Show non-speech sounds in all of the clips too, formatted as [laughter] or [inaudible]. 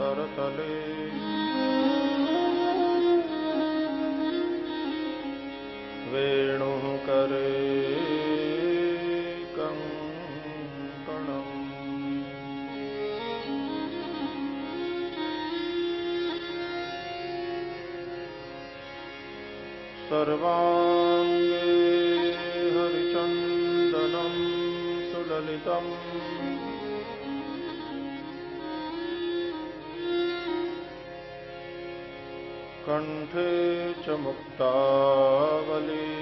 करतले वेणुः करे कङ्कणम् सर्वाङ्गे हरिचन्दनं सुललितम्। कण्ठे च मुक्तावली।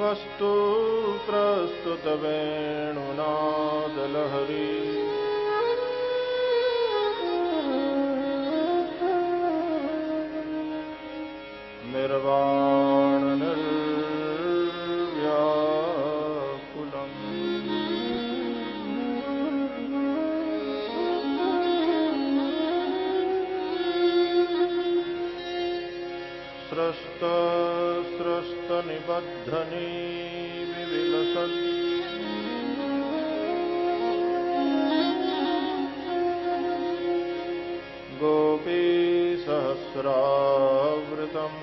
वस्तु प्रस्तुतवेणुनादलहरी स्रस्त स्रस्तनिबद्धनी विविलसत् गोपीसहस्रावृतम्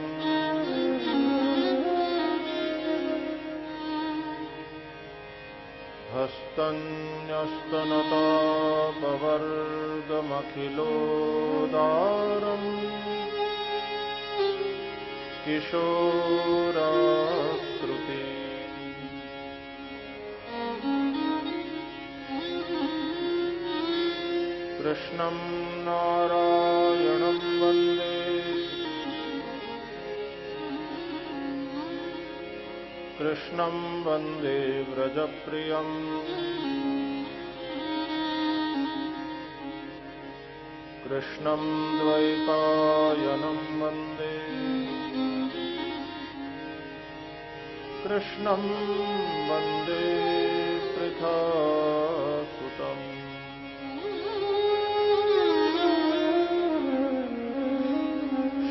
हस्तन्यस्तनतापवर्गमखिलोदारम्। किशोराकृति। कृष्णं नारायणं वंदे। कृष्णं वंदे व्रजप्रियम्। कृष्णं द्वैपायनं वंदे। कृष्णं वंदे पृथासुतम्।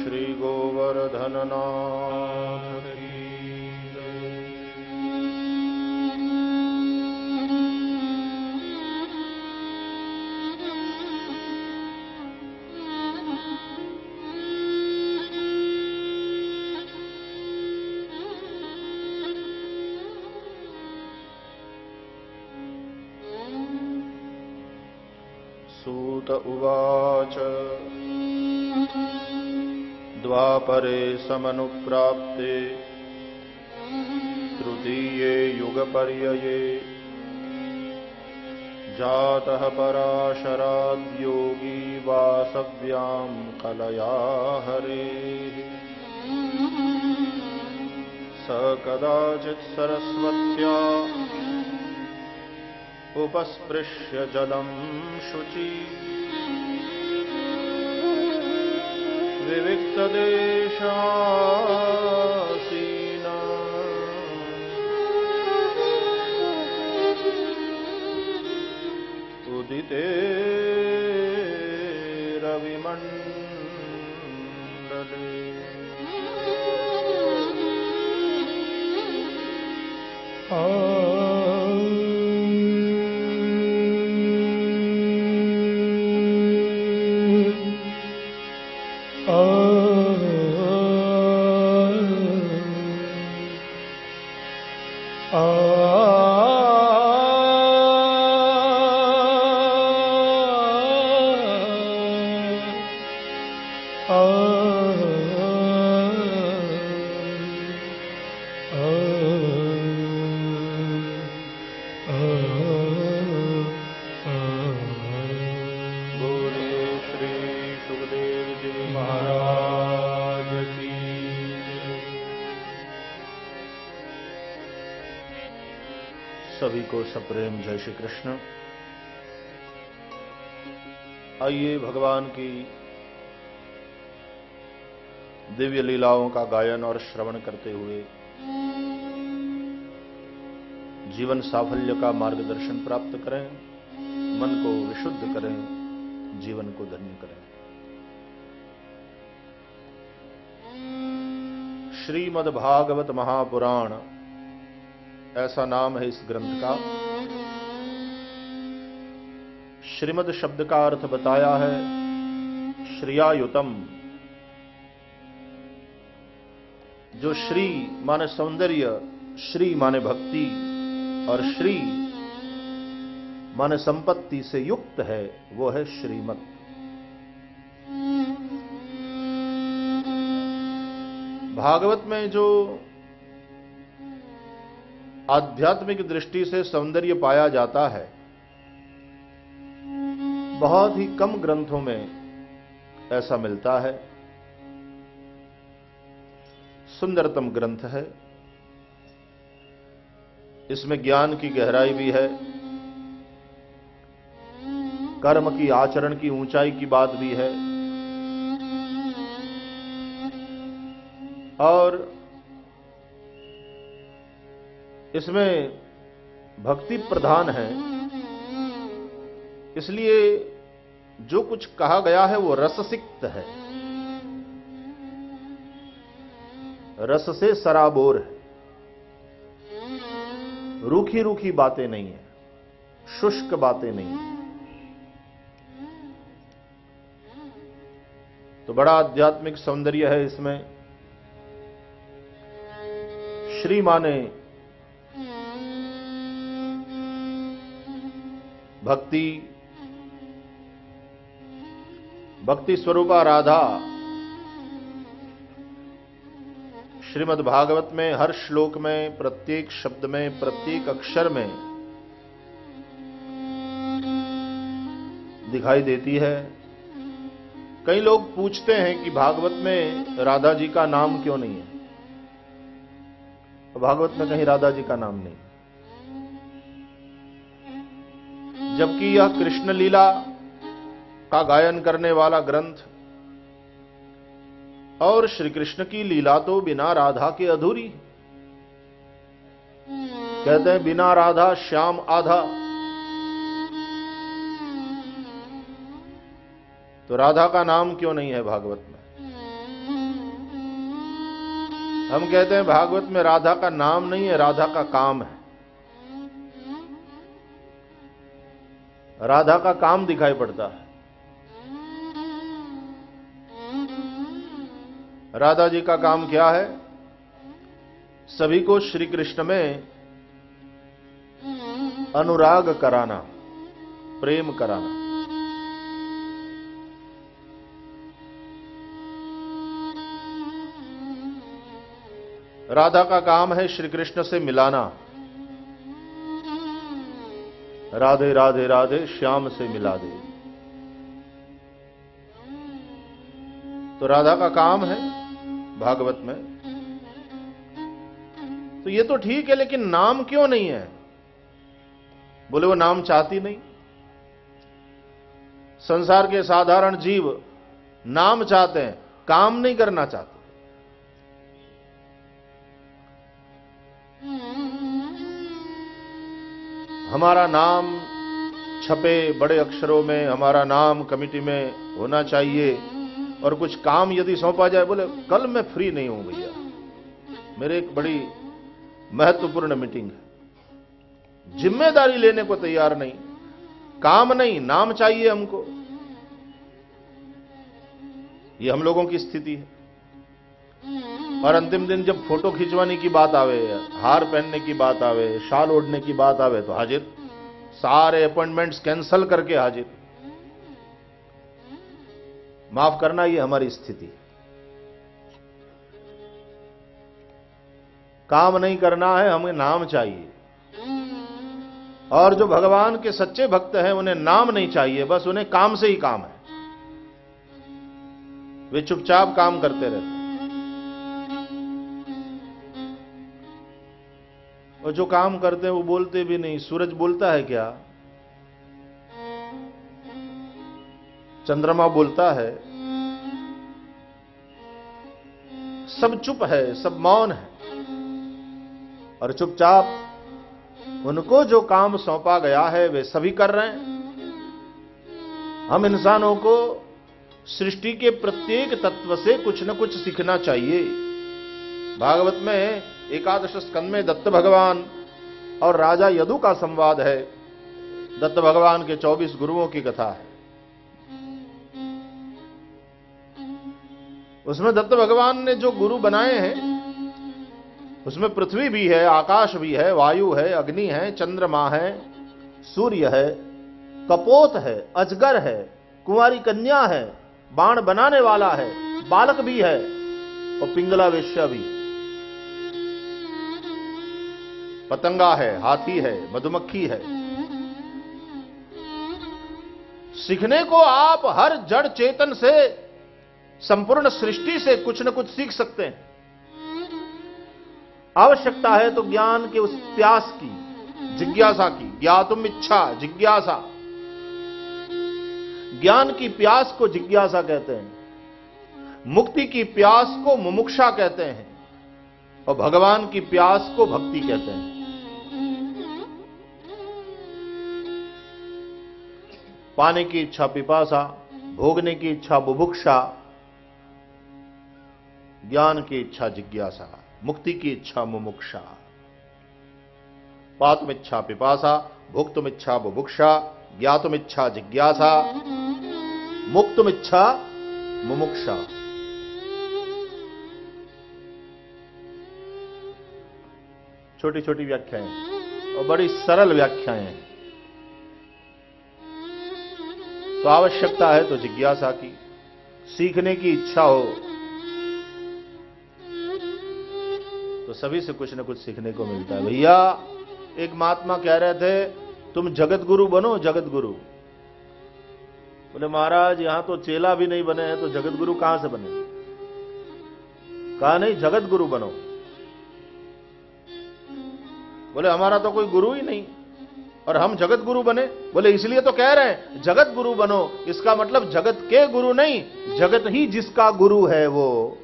श्रीगोवर्धननाथ। की उवाच। द्वापरे समनुप्राप्ते। तृतीये युगपर्यये। जातः पराशराद्योगी वासव्यां कलया हरेः स कदाचित् सरस्वत्या उपस्पृश्य जलं शुचि। विविक्तदेशासीना। उदिते रविमण्डले। Oh. श्री कृष्ण आइए भगवान की दिव्य लीलाओं का गायन और श्रवण करते हुए जीवन साफल्य का मार्गदर्शन प्राप्त करें, मन को विशुद्ध करें, जीवन को धन्य करें। श्रीमद् भागवत महापुराण, ऐसा नाम है इस ग्रंथ का। श्रीमद शब्द का अर्थ बताया है। श्रियायुतम। जो श्री माने सौंदर्य, श्री माने भक्ति, और श्री माने संपत्ति से युक्त है, वो है श्रीमत भागवत में जो आध्यात्मिक दृष्टि से सौंदर्य पाया जाता है बहुत ही कम ग्रंथों में ऐसा मिलता है। सुंदरतम ग्रंथ है। इसमें ज्ञान की गहराई भी है। कर्म की आचरण की ऊंचाई की बात भी है। और इसमें भक्ति प्रधान है। इसलिए जो कुछ कहा गया है वो रससिक्त है। रस से सराबोर है। रूखी रूखी बातें नहीं है। शुष्क बातें नहीं है। तो बड़ा आध्यात्मिक सौंदर्य है इसमें। श्री माने भक्ति भक्ति स्वरूपा राधा। श्रीमद् भागवत में, हर श्लोक में, प्रत्येक शब्द में, प्रत्येक अक्षर में दिखाई देती है। कई लोग पूछते हैं कि भागवत में राधा जी का नाम क्यों नहीं है? भागवत में कहीं राधा जी का नाम नहीं। जबकि यह कृष्ण लीला का गायन करने वाला ग्रंथ। और श्री कृष्ण की लीला तो बिना राधा के अधूरी कहते हैं, बिना राधा, श्याम, आधा। तो राधा का नाम क्यों नहीं है भागवत में? हम कहते हैं, भागवत में राधा का नाम नहीं है, राधा का काम है। राधा का काम दिखाई पड़ता है। राधा जी का काम क्या है? सभी को श्री कृष्ण में अनुराग कराना, प्रेम कराना। राधा का काम है श्री कृष्ण से मिलाना। राधे राधे राधे, श्याम से मिला दे। तो राधा का काम है भागवत में। तो ये तो ठीक है, लेकिन नाम क्यों नहीं है? बोले, वो नाम चाहती नहीं। संसार के साधारण जीव नाम चाहते हैं, काम नहीं करना चाहते। हमारा नाम छपे बड़े अक्षरों में, हमारा नाम कमिटी में होना चाहिए। और कुछ काम यदि सौंपा जाए, बोले, कल मैं फ्री नहीं हूँ भैया। मेरे एक बड़ी महत्वपूर्ण मीटिंग है। ज़िम्मेदारी लेने को तैयार नहीं। काम नहीं, नाम चाहिए हमको। ये हम लोगों की स्थिति है। और अंतिम दिन जब फ़ोटो खिंचवाने की बात आवे, हार पहनने की बात आवे, शाल ओढ़ने की बात आवे तो हाजिर। सारे अपॉइंटमेंट्स कैंसिल करके हाजिर। माफ़ करना ये हमारी स्थिति काम नहीं करना है, हमें नाम चाहिए। और जो भगवान के सच्चे भक्त हैं, उन्हें नाम नहीं चाहिए, बस उन्हें काम से ही काम है। वे चुपचाप काम करते रहते और जो काम करते हैं, वो बोलते भी नहीं। सूरज बोलता है क्या? चंद्रमा बोलता है, सब चुप है, सब मौन है। और चुपचाप उनको जो काम सौंपा गया है, वे सभी कर रहे हैं। हम इंसानों को सृष्टि के प्रत्येक तत्व से कुछ न कुछ सीखना चाहिए। भागवत में एकादश स्कंद में दत्त भगवान और राजा यदु का संवाद है। दत्त भगवान के 24 गुरुओं की कथा है। उसमें दत्त भगवान ने जो गुरु बनाए हैं, उसमें पृथ्वी भी है, आकाश भी है, वायु है, अग्नि है, चंद्रमा है, सूर्य है, कपोत है, अजगर है, कुंवारी कन्या है, बाण बनाने वाला है, बालक भी है और पिंगला वेश्या भी। पतंगा है, हाथी है, मधुमक्खी है। सीखने को आप हर जड़ चेतन से संपूर्ण सृष्टि से कुछ न कुछ सीख सकते हैं। आवश्यकता है तो ज्ञान के उस प्यास की, जिज्ञासा की ज्ञातुम इच्छा, जिज्ञासा। ज्ञान की प्यास को जिज्ञासा कहते हैं, मुक्ति की प्यास को मुमुक्षा कहते हैं, और भगवान की प्यास को भक्ति कहते हैं। पाने की इच्छा पिपासा, भोगने की इच्छा बुभुक्षा ज्ञान की इच्छा जिज्ञासा, मुक्ति की इच्छा मुमुक्षा। पातुमिच्छा पिपासा, भुक्तुमिच्छा बुभुक्षा, ज्ञातुमिच्छा जिज्ञासा, मुक्तुमिच्छा मुमुक्षा। छोटी छोटी व्याख्याएँ और बड़ी सरल व्याख्याएँ। हैं तो आवश्यकता है तो जिज्ञासा की, सीखने की इच्छा हो सभी से कुछ ना कुछ सीखने को मिलता है। भैया, एक महात्मा कह रहे थे, तुम जगत गुरु बनो, जगत गुरु। बोले, महाराज, यहाँ तो चेला भी नहीं बने हैं तो जगत गुरु कहाँ से बने? कहा, नहीं, जगत गुरु बनो। बोले, हमारा तो कोई गुरु ही नहीं, और हम जगत गुरु बने। बोले, इसलिए तो कह रहे हैं, जगत गुरु बनो, इसका मतलब जगत के गुरु नहीं, जगत ही जिसका गुरु है वो।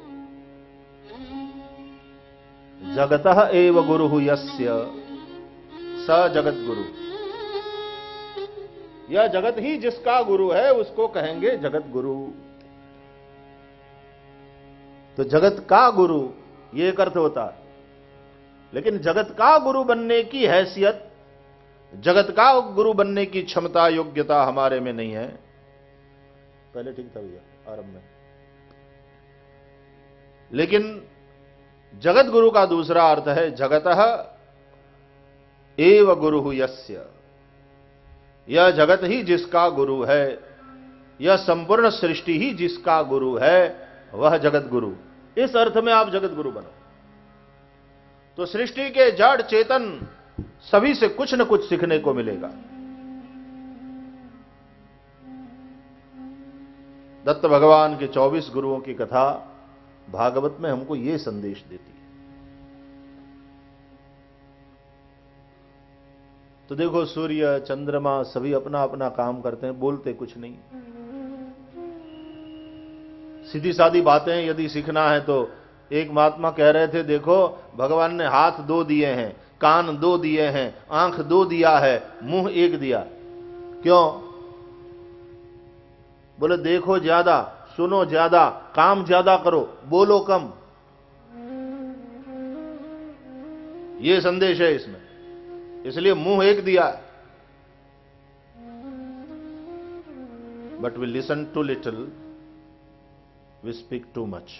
जगत एव गुरु यस्य। स जगत गुरु यह जगत ही जिसका गुरु है, उसको कहेंगे जगत गुरु तो जगत का गुरु, ये एक अर्थ होता है। लेकिन जगत का गुरु बनने की हैसियत, जगत का गुरु बनने की क्षमता, योग्यता हमारे में नहीं है। पहले ठीक था भैया, आरंभ में। लेकिन जगत गुरु का दूसरा अर्थ है जगत एव गुरु यस्य। यह जगत ही जिसका गुरु है, यह संपूर्ण सृष्टि ही जिसका गुरु है, वह जगत गुरु। इस अर्थ में आप जगत गुरु बनो। तो सृष्टि के जड़ चेतन सभी से कुछ न कुछ सीखने को मिलेगा। दत्त भगवान के 24 गुरुओं की कथा भागवत में हमको यह संदेश देती है। तो देखो, सूर्य, चंद्रमा सभी अपना अपना काम करते हैं, बोलते कुछ नहीं। सीधी सादी बातें यदि सीखना है तो एक महात्मा कह रहे थे, देखो, भगवान ने हाथ दो दिए हैं, कान दो दिए हैं, आँख दो दिया है, मुँह एक दिया। क्यों? बोले, देखो ज़्यादा सुनो ज़्यादा, काम ज़्यादा करो, बोलो कम। ये संदेश है इसमें। इसलिए मुँह एक दिया but we listen to little we speak too much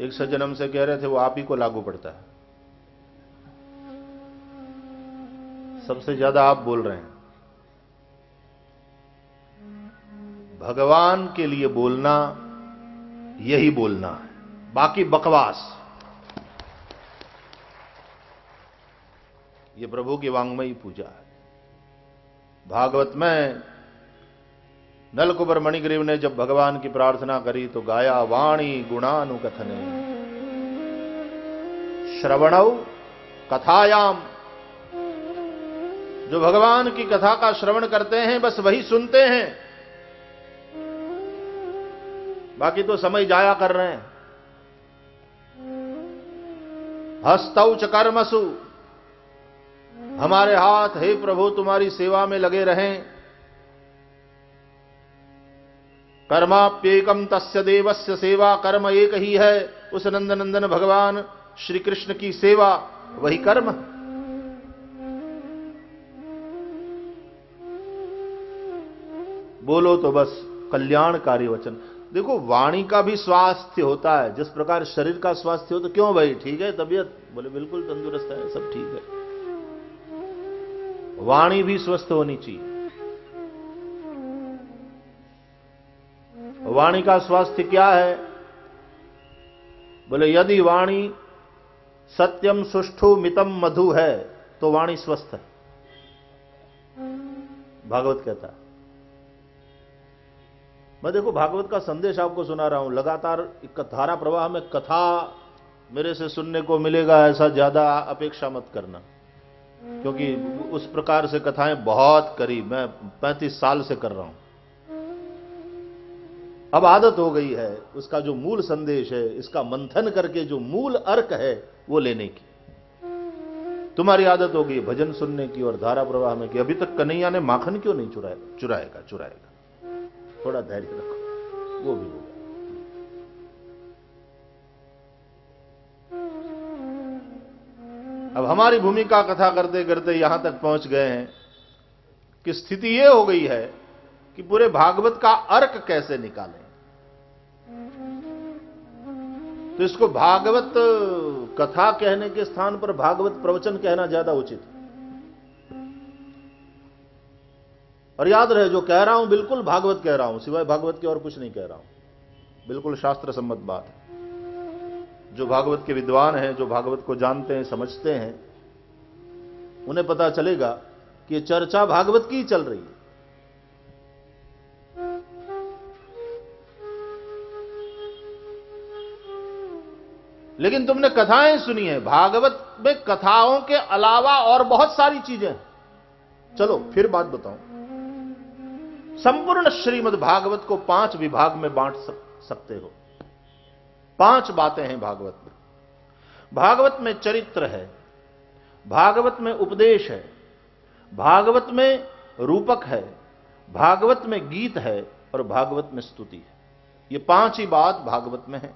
एक सज्जन हमसे कह रहे थे, वो आप ही को लागू पड़ता है। सबसे ज़्यादा आप बोल रहे हैं। भगवान के लिए बोलना, यही बोलना है। बाकी बकवास। ये प्रभु की वांगमयी पूजा है। भागवत में नलकुबर मणिग्रीव ने जब भगवान की प्रार्थना करी तो गाया, वाणी गुणानुकथने। श्रवणव कथायाम। जो भगवान की कथा का श्रवण करते हैं, बस वही सुनते हैं। बाकी तो समय जाया कर रहे हैं। हस्तौ च कर्मसु। हमारे हाथ, हे प्रभु, तुम्हारी सेवा में लगे रहें। कर्माप्येकम तस्य देवस्य सेवा, कर्म एक ही है, उस नंदनंदन भगवान श्री कृष्ण की सेवा, वही कर्म। बोलो तो बस, कल्याणकारी वचन। देखो, वाणी का भी स्वास्थ्य होता है। जिस प्रकार शरीर का स्वास्थ्य हो तो क्यों भाई? ठीक है, तबीयत बोले, बिल्कुल तंदुरुस्त है, सब ठीक है। वाणी भी स्वस्थ होनी चाहिए। वाणी का स्वास्थ्य क्या है? बोले, यदि वाणी सत्यम सुष्ठु मितम मधु है तो वाणी स्वस्थ है। भागवत कहता है। मैं देखो, भागवत का संदेश आपको सुना रहा हूँ। लगातार धारा प्रवाह में कथा मेरे से सुनने को मिलेगा, ऐसा ज़्यादा अपेक्षा मत करना। क्योंकि उस प्रकार से कथाएँ बहुत करी मैं पैंतीस साल से कर रहा हूँ। अब आदत हो गई है, उसका जो मूल संदेश है, इसका मंथन करके जो मूल अर्क है, वो लेने की। तुम्हारी आदत हो गई भजन सुनने की और धारा प्रवाह में की। अभी तक कन्हैया ने माखन क्यों नहीं चुराया चुराएगा चुराएगा? थोड़ा धैर्य रखो। वो भी होगा। अब हमारी भूमिका कथा करते करते यहाँ तक पहुँच गए हैं कि स्थिति यह हो गई है कि पूरे भागवत का अर्क कैसे निकालें। तो इसको भागवत कथा कहने के स्थान पर भागवत प्रवचन कहना ज़्यादा उचित और याद रहे, जो कह रहा हूँ, बिल्कुल भागवत कह रहा हूँ, सिवाय भागवत के और कुछ नहीं कह रहा हूँ। बिल्कुल शास्त्र सम्मत बात है। जो भागवत के विद्वान हैं, जो भागवत को जानते हैं, समझते हैं, उन्हें पता चलेगा कि चर्चा भागवत की चल रही है। लेकिन तुमने कथाएँ सुनी है, भागवत में कथाओं के अलावा और बहुत सारी चीज़ें चलो, फिर बात बताऊँ। संपूर्ण श्रीमद् भागवत को पाँच विभाग में बांट सकते हो। पाँच बातें हैं भागवत में। भागवत में चरित्र है, भागवत में उपदेश है, भागवत में रूपक है, भागवत में गीत है और भागवत में स्तुति है। ये पाँच ही बात भागवत में है।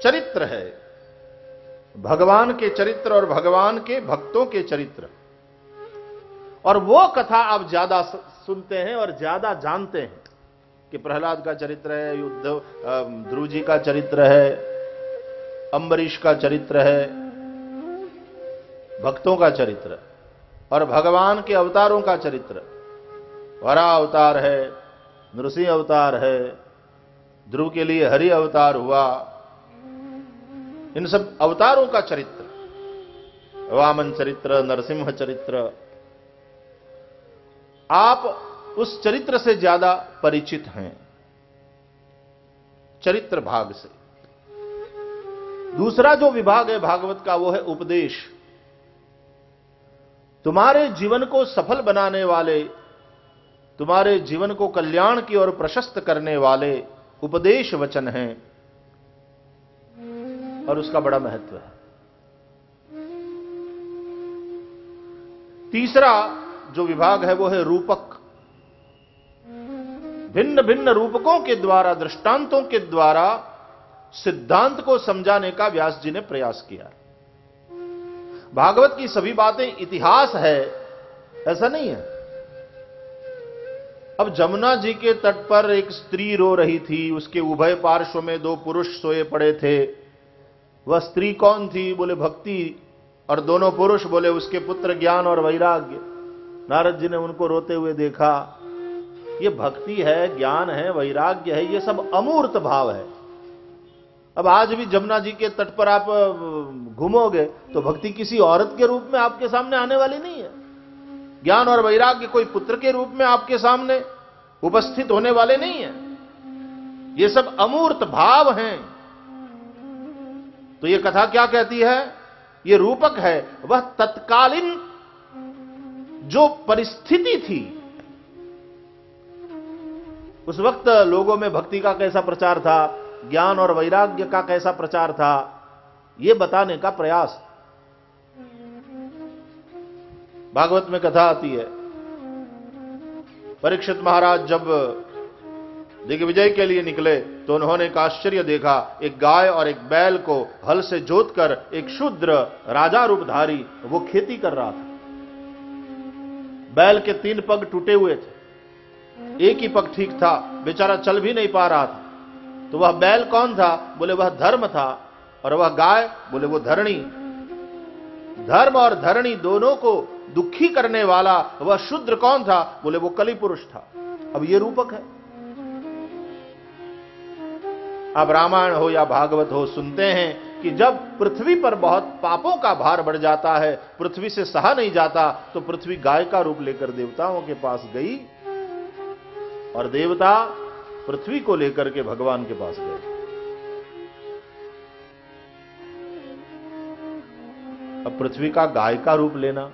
चरित्र है, भगवान के चरित्र और भगवान के भक्तों के चरित्र। और वो कथा आप ज़्यादा सुनते हैं और ज़्यादा जानते हैं कि प्रहलाद का चरित्र है, युद्ध ध्रुव जी का चरित्र है, अंबरीश का चरित्र है, भक्तों का चरित्र और भगवान के अवतारों का चरित्र। वरा अवतार है, नृसिंह अवतार है, ध्रुव के लिए हरि अवतार हुआ। इन सब अवतारों का चरित्र, वामन चरित्र, नरसिंह चरित्र आप उस चरित्र से ज़्यादा परिचित हैं। चरित्र भाग से। दूसरा जो विभाग है भागवत का, वो है उपदेश। तुम्हारे जीवन को सफल बनाने वाले, तुम्हारे जीवन को कल्याण की ओर प्रशस्त करने वाले उपदेश वचन हैं। और उसका बड़ा महत्व है। तीसरा जो विभाग है वो है रूपक। भिन्न भिन्न रूपकों के द्वारा, दृष्टांतों के द्वारा, सिद्धांत को समझाने का व्यास जी ने प्रयास किया। भागवत की सभी बातें इतिहास है, ऐसा नहीं है? अब जमुना जी के तट पर एक स्त्री रो रही थी, उसके उभय पार्श्व में दो पुरुष सोए पड़े थे। वह स्त्री कौन थी? बोले, भक्ति। और दोनों पुरुष बोले, उसके पुत्र ज्ञान और वैराग्य। नारद जी ने उनको रोते हुए देखा, ये भक्ति है, ज्ञान है, वैराग्य है, ये सब अमूर्त भाव है। अब आज भी जमुना जी के तट पर आप घूमोगे तो भक्ति किसी औरत के रूप में आपके सामने आने वाली नहीं है। ज्ञान और वैराग्य कोई पुत्र के रूप में आपके सामने उपस्थित होने वाले नहीं है। ये सब अमूर्त भाव हैं। तो यह कथा क्या कहती है? यह रूपक है, वह तत्कालीन जो परिस्थिति थी, उस वक्त लोगों में भक्ति का कैसा प्रचार था, ज्ञान और वैराग्य का कैसा प्रचार था यह बताने का प्रयास। भागवत में कथा आती है, परीक्षित महाराज जब दिग्विजय के लिए निकले तो उन्होंने एक आश्चर्य देखा, एक गाय और एक बैल को हल से जोतकर एक शुद्र राजा रूपधारी वो खेती कर रहा था। बैल के तीन पग टूटे हुए थे। एक ही पग ठीक था, बेचारा चल भी नहीं पा रहा था। तो वह बैल कौन था? बोले, वह धर्म था। और वह गाय? बोले, वो धरणी। धर्म और धरणी दोनों को दुखी करने वाला वह शुद्र कौन था? बोले, वो कली पुरुष था। अब ये रूपक है। अब रामायण हो या भागवत हो, सुनते हैं। कि जब पृथ्वी पर बहुत पापों का भार बढ़ जाता है, पृथ्वी से सहा नहीं जाता तो पृथ्वी गाय का रूप लेकर देवताओं के पास गई और देवता पृथ्वी को लेकर के भगवान के पास गए। अब पृथ्वी का गाय का रूप लेना।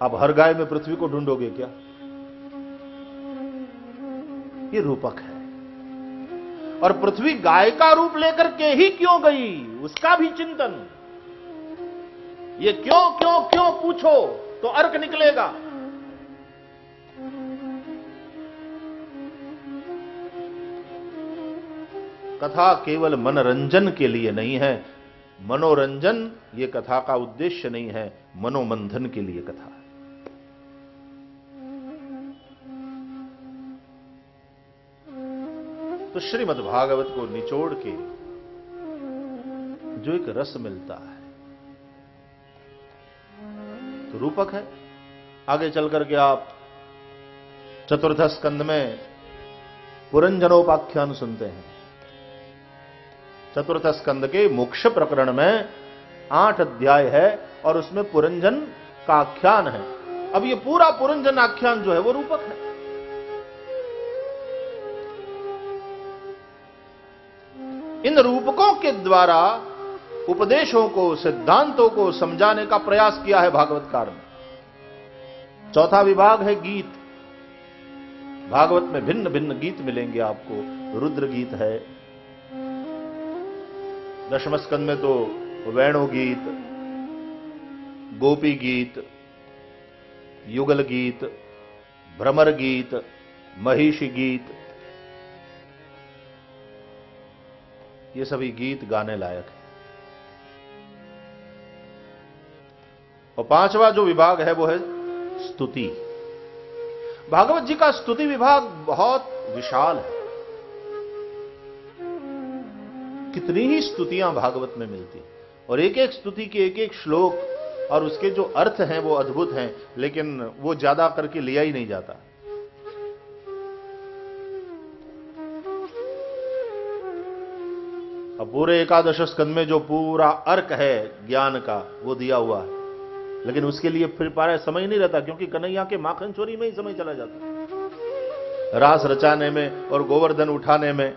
अब हर गाय में पृथ्वी को ढूंढोगे क्या? ये रूपक है। और पृथ्वी गाय का रूप लेकर के ही क्यों गई? उसका भी चिंतन। ये क्यों क्यों क्यों पूछो तो अर्क निकलेगा। कथा केवल मनोरंजन के लिए नहीं है। मनोरंजन, ये कथा का उद्देश्य नहीं है। मनोमंथन के लिए कथा। है तो श्रीमद् भागवत को निचोड़ के जो एक रस मिलता है तो रूपक है। आगे चल करके आप चतुर्थ स्कंद में पुरंजनोपाख्यान सुनते हैं। चतुर्थ स्कंद के मोक्ष प्रकरण में आठ अध्याय है और उसमें पुरंजन का आख्यान है। अब ये पूरा पुरंजन आख्यान जो है, वो रूपक है। इन रूपकों के द्वारा उपदेशों को, सिद्धांतों को समझाने का प्रयास किया है भागवतकार ने चौथा विभाग है गीत। भागवत में भिन्न भिन्न गीत मिलेंगे आपको। रुद्र गीत है। दशम स्कंद में तो वेणु गीत, गोपी गीत, युगल गीत, भ्रमर गीत, महिषी गीत ये सभी गीत गाने लायक है। और पांचवा जो विभाग है, वो है स्तुति। भागवत जी का स्तुति विभाग बहुत विशाल है। कितनी ही स्तुतियाँ भागवत में मिलती और एक एक स्तुति के एक एक श्लोक और उसके जो अर्थ हैं, वो अद्भुत हैं, लेकिन वो ज़्यादा करके लिया ही नहीं जाता। अब पूरे एकादश स्कंद में जो पूरा अर्क है ज्ञान का, वो दिया हुआ है। लेकिन उसके लिए फिर पारा समय नहीं रहता, क्योंकि कन्हैया के माखन चोरी में ही समय चला जाता रास रचाने में और गोवर्धन उठाने में।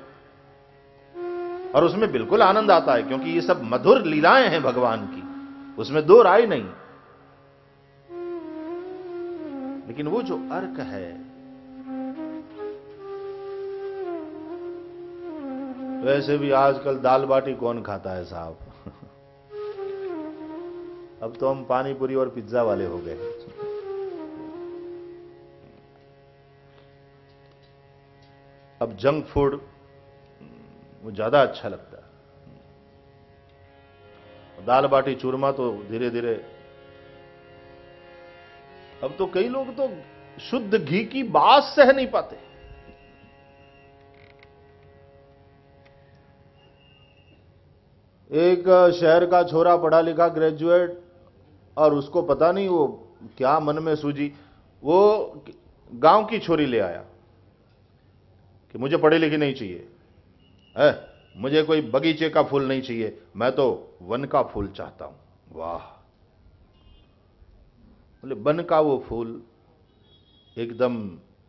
और उसमें बिल्कुल आनंद आता है, क्योंकि ये सब मधुर लीलाएँ हैं भगवान की। उसमें दो राय नहीं। लेकिन वो जो अर्क है वैसे भी आजकल दाल बाटी कौन खाता है साहब? [laughs] अब तो हम पानी पूरी और पिज्जा वाले हो गए। अब जंक फ़ूड, वो ज़्यादा अच्छा लगता है। दाल बाटी चूरमा तो धीरे धीरे अब तो कई लोग तो शुद्ध घी की बात सह नहीं पाते। एक शहर का छोरा पढ़ा लिखा ग्रेजुएट और उसको पता नहीं वो क्या मन में सूझी। वो गाँव की छोरी ले आया कि मुझे पढ़ी लिखी नहीं चाहिए। है मुझे कोई बगीचे का फूल नहीं चाहिए। मैं तो वन का फूल चाहता हूँ। वाह। बोले, वन का वो फूल एकदम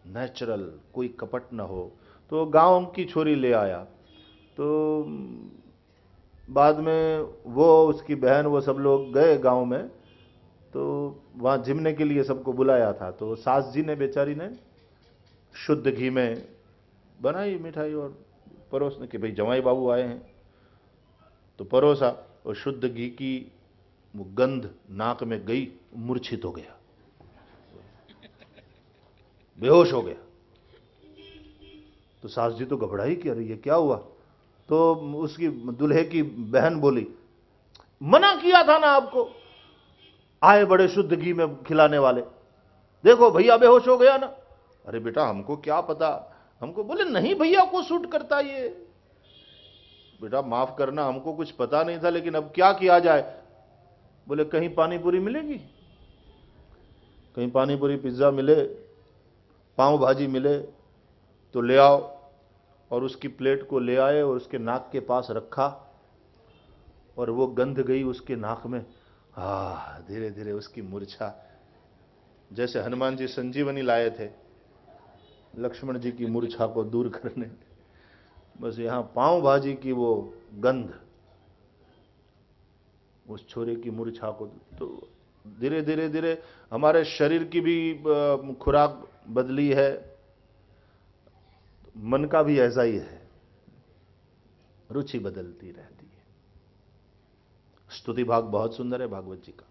नेचुरल कोई कपट ना हो। तो गाँव की छोरी ले आया। तो बाद में वो, उसकी बहन, वो सब लोग गए गाँव में तो वहाँ जिमने के लिए सबको बुलाया था। तो सास जी ने, बेचारी ने शुद्ध घी में बनाई मिठाई और परोसने कि भाई जमाई बाबू आए हैं। तो परोसा और शुद्ध घी की गंध नाक में गई, मूर्छित हो गया। बेहोश हो गया। तो सास जी तो घबराई कि अरे ये क्या हुआ? तो उसकी दुल्हे की बहन बोली, मना किया था ना आपको? आए बड़े शुद्ध घी में खिलाने वाले। देखो, भैया बेहोश हो गया ना। अरे बेटा, हमको क्या पता? हमको बोले, नहीं भैया को सूट करता ये। बेटा, माफ़ करना, हमको कुछ पता नहीं था, लेकिन अब क्या किया जाए? बोले, कहीं पानी पूरी मिलेगी? कहीं पानी पूरी पिज्जा मिले, पाव भाजी मिले तो ले आओ। और उसकी प्लेट को ले आए और उसके नाक के पास रखा और वो गंध गई उसके नाक में। आ धीरे धीरे उसकी मूर्छा। जैसे हनुमान जी संजीवनी लाए थे, लक्ष्मण जी की मूर्छा को दूर करने बस यहाँ पाँव भाजी की वो गंध, उस छोरे की मूर्छा को तो धीरे धीरे धीरे हमारे शरीर की भी खुराक बदली है। मन का भी ऐसा ही है। रुचि बदलती रहती है। स्तुति भाग बहुत सुंदर है, भागवत जी का।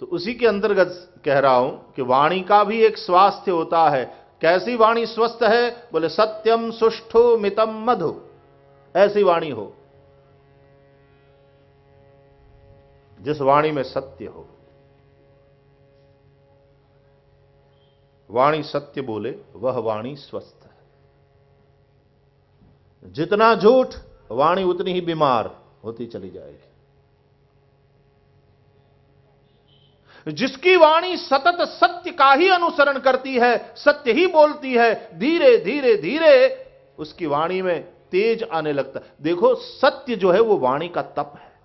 तो उसी के अंतर्गत कह रहा हूँ कि वाणी का भी एक स्वास्थ्य होता है। कैसी वाणी स्वस्थ है? बोले, सत्यम सुष्ठु मितम मधु। ऐसी वाणी हो, जिस वाणी में सत्य हो। वाणी सत्य बोले, वह वाणी स्वस्थ है। जितना झूठ, वाणी उतनी ही बीमार होती चली जाएगी। जिसकी वाणी सतत सत्य का ही अनुसरण करती है, सत्य ही बोलती है, धीरे धीरे धीरे, उसकी वाणी में तेज आने लगता देखो, सत्य जो है, वो वाणी का तप है।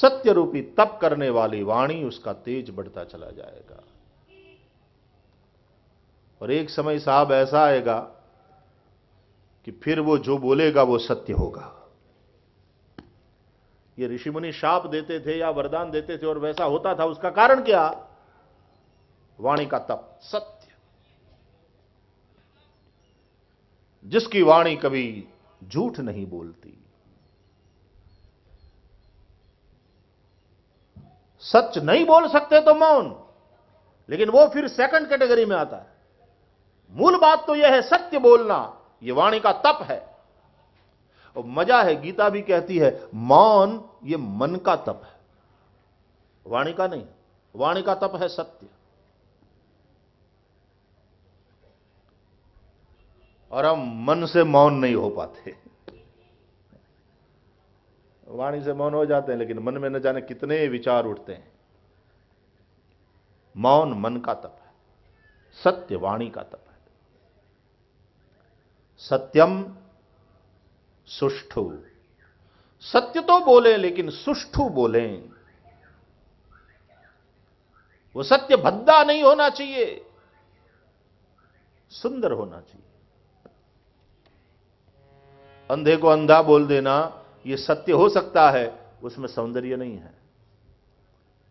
सत्य रूपी तप करने वाली वाणी उसका तेज बढ़ता चला जाएगा। और एक समय साहब ऐसा आएगा कि फिर वो जो बोलेगा वो सत्य होगा। ये ऋषि मुनि शाप देते थे या वरदान देते थे और वैसा होता था, उसका कारण क्या? वाणी का तप, सत्य। जिसकी वाणी कभी झूठ नहीं बोलती। सच नहीं बोल सकते तो मौन। लेकिन वो फिर सेकंड कैटेगरी में आता है। मूल बात तो यह है, सत्य बोलना यह वाणी का तप है। और मज़ा है, गीता भी कहती है, मौन यह मन का तप है। वाणी का नहीं, वाणी का तप है सत्य। और हम मन से मौन नहीं हो पाते। वाणी से मौन हो जाते हैं, लेकिन मन में न जाने कितने विचार उठते हैं। मौन मन का तप है, सत्य वाणी का तप है। सत्यम सुष्ठु। सत्य तो बोले, लेकिन सुष्ठु बोले। वो सत्य भद्दा नहीं होना चाहिए, सुंदर होना चाहिए। अंधे को अंधा बोल देना यह सत्य हो सकता है, उसमें सौंदर्य नहीं है।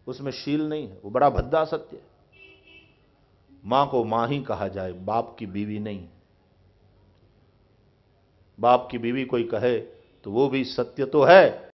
उसमें शील नहीं है, वो बड़ा भद्दा सत्य है। माँ को माँ ही कहा जाए, बाप की बीवी नहीं। बाप की बीवी कोई कहे तो वो भी सत्य तो है।